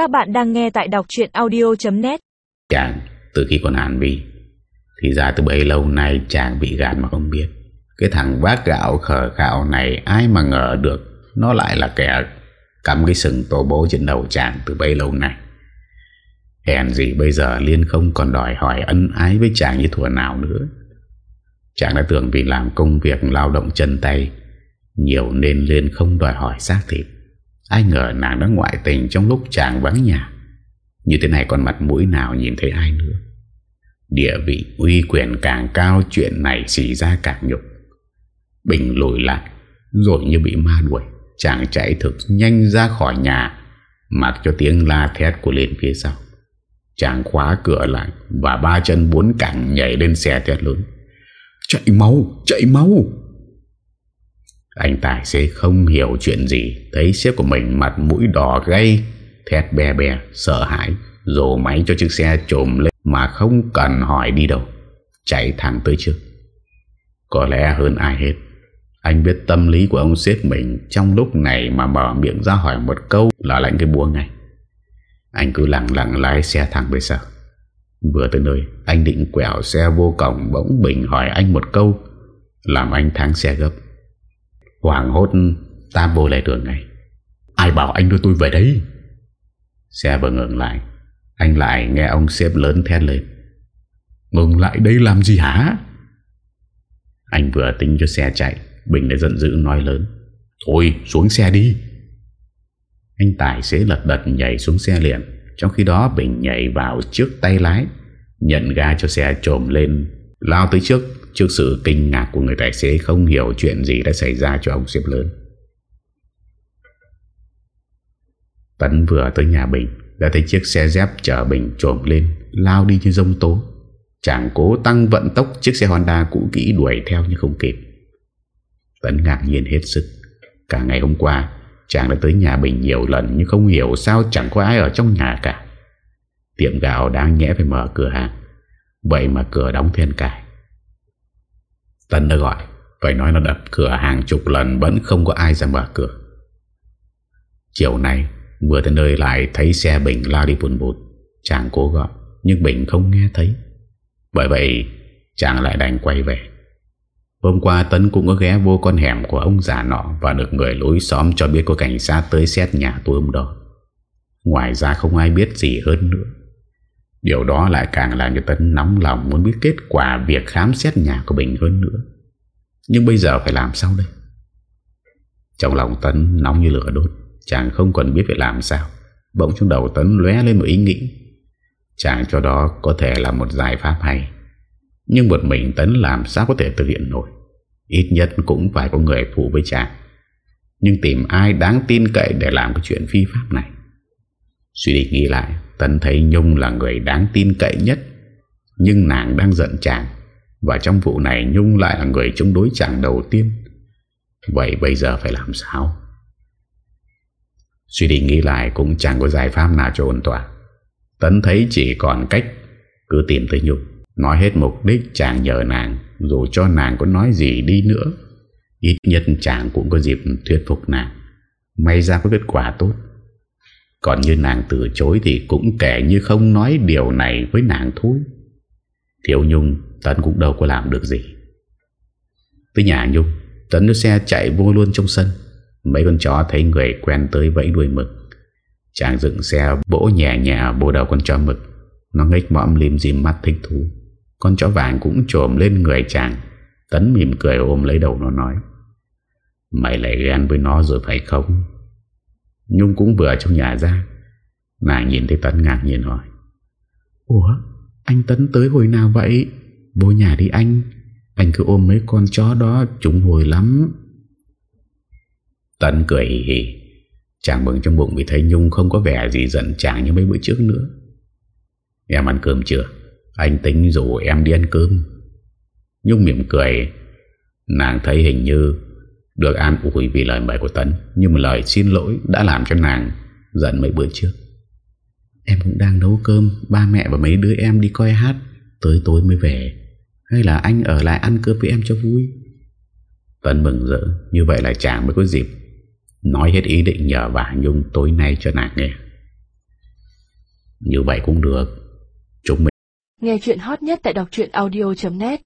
Các bạn đang nghe tại đọc chuyện audio.net Chàng, từ khi còn Hàn Vi Thì ra từ bấy lâu nay chàng bị gạt mà không biết. Cái thằng bác gạo khờ gạo này Ai mà ngờ được Nó lại là kẻ Cắm cái sừng tổ bố trên đầu chàng từ bấy lâu nay. Hèn gì bây giờ Liên không còn đòi hỏi ân ái với chàng như thuở nào nữa. Chàng đã tưởng vì làm công việc lao động chân tay, Nhiều nên Liên không đòi hỏi xác thịt. Ai ngờ nàng đã ngoại tình trong lúc chàng vắng nhà. Như thế này còn mặt mũi nào nhìn thấy ai nữa? Địa vị uy quyền càng cao Chuyện này xì ra càng nhục. Bình lùi lại Rồi như bị ma đuổi Chàng chạy thực nhanh ra khỏi nhà Mặc cho tiếng la thét của lên phía sau. Chàng khóa cửa lại Và ba chân bốn cẳng nhảy lên xe thét lớn. Chạy mau, chạy mau anh tài xế không hiểu chuyện gì. Thấy sếp của mình mặt mũi đỏ gay Thét bè bè, sợ hãi Rồ máy cho chiếc xe trồm lên Mà không cần hỏi đi đâu. Chạy thẳng tới trước. Có lẽ hơn ai hết. Anh biết tâm lý của ông sếp mình Trong lúc này mà mở miệng ra hỏi một câu Là lãnh cái búa ngay. Anh cứ lặng lặng lái xe thẳng về sau. Vừa tới nơi Anh định quẹo xe vô cổng Bỗng Bình hỏi anh một câu Làm anh thắng xe gấp. Hoàng hốt, ta vô lại đường ngay. Ai bảo anh đưa tôi về đấy Xe vừa ngừng lại, Anh lại nghe ông xếp lớn thét lên. Ngừng lại đây làm gì hả? Anh vừa tính cho xe chạy, Bình đã giận dữ nói lớn. Thôi, xuống xe đi. Anh tài xế lật đật nhảy xuống xe liền. Trong khi đó, Bình nhảy vào trước tay lái, Nhận ga cho xe trồm lên. Lao tới trước Trước sự kinh ngạc của người tài xế, Không hiểu chuyện gì đã xảy ra cho ông xếp lớn. Tấn vừa tới nhà Bình, Đã thấy chiếc xe dép chở Bình trồm lên, Lao đi như rông tố. Chàng cố tăng vận tốc, Chiếc xe Honda cũ kỹ đuổi theo nhưng không kịp. Tấn ngạc nhiên hết sức. Cả ngày hôm qua, Chàng đã tới nhà Bình nhiều lần Nhưng không hiểu sao chẳng có ai ở trong nhà cả. Tiệm gạo đang nhẽ phải mở cửa hàng. Vậy mà cửa đóng then cài Tân đã gọi, Phải nói là đập cửa hàng chục lần Vẫn không có ai ra mở cửa. Chiều nay, Vừa tới nơi lại thấy xe Bình lao đi buồn bụt Chàng cố gọi, Nhưng Bình không nghe thấy. Bởi vậy, chàng lại đành quay về. Hôm qua Tấn cũng có ghé vô con hẻm của ông già nọ Và được người lối xóm cho biết có cảnh sát tới xét nhà tôi hôm đó. Ngoài ra không ai biết gì hơn nữa. Điều đó lại càng làm cho Tấn nóng lòng muốn biết kết quả việc khám xét nhà của Bình hơn nữa. Nhưng bây giờ phải làm sao đây? Trong lòng Tấn nóng như lửa đốt, chàng không còn biết phải làm sao. Bỗng trong đầu Tấn lóe lên một ý nghĩ. Chàng cho đó có thể là một giải pháp hay. Nhưng một mình Tấn làm sao có thể thực hiện nổi. Ít nhất cũng phải có người phụ với chàng. Nhưng tìm ai đáng tin cậy để làm cái chuyện phi pháp này. Suy đi nghĩ lại Tấn thấy Nhung là người đáng tin cậy nhất. Nhưng nàng đang giận chàng, Và trong vụ này Nhung lại là người chống đối chàng đầu tiên. Vậy bây giờ phải làm sao? Suy đi nghĩ lại Cũng chẳng có giải pháp nào cho ổn tỏa Tấn thấy chỉ còn cách Cứ tìm tới Nhung, Nói hết mục đích chàng nhờ nàng, Dù cho nàng có nói gì đi nữa. Ít nhất chàng cũng có dịp thuyết phục nàng, May ra có kết quả tốt còn như nàng từ chối thì cũng kể như không nói điều này với nàng thôi. Thiếu Nhung, Tấn cũng đâu có làm được gì. Tới nhà Nhung, Tấn đưa xe chạy vô luôn trong sân. Mấy con chó thấy người quen tới vẫy đuôi mực. Chàng dựng xe bỗ nhẹ nhẹ bồ đầu con chó mực. Nó ngách mõm lim dìm mắt thích thú. Con chó vàng cũng trồm lên người chàng. Tấn mỉm cười ôm lấy đầu nó nói. Mày lại ghen với nó rồi phải không? Nhung cũng vừa trong nhà ra. Nàng nhìn thấy Tấn ngạc nhiên hỏi. Ủa Anh Tấn tới hồi nào vậy? Vô nhà đi anh. Anh cứ ôm mấy con chó đó Chúng hồi lắm. Tấn cười hì hì. Chàng mừng trong bụng vì thấy Nhung không có vẻ gì giận chàng như mấy bữa trước nữa. Em ăn cơm chưa? Anh tính rủ em đi ăn cơm. Nhung mỉm cười. Nàng thấy hình như được an ủi vì lời mời của Tấn, Nhưng một lời xin lỗi đã làm cho nàng Giận mấy bữa trước. Em cũng đang nấu cơm, Ba mẹ và mấy đứa em đi coi hát, Tới tối mới về. Hay là anh ở lại ăn cơm với em cho vui? Tấn mừng rỡ, Như vậy là chàng mới có dịp Nói hết ý định nhờ bà Nhung tối nay cho nàng nghe. Như vậy cũng được. Chúng mình Nghe chuyện hot nhất tại đọc audio.net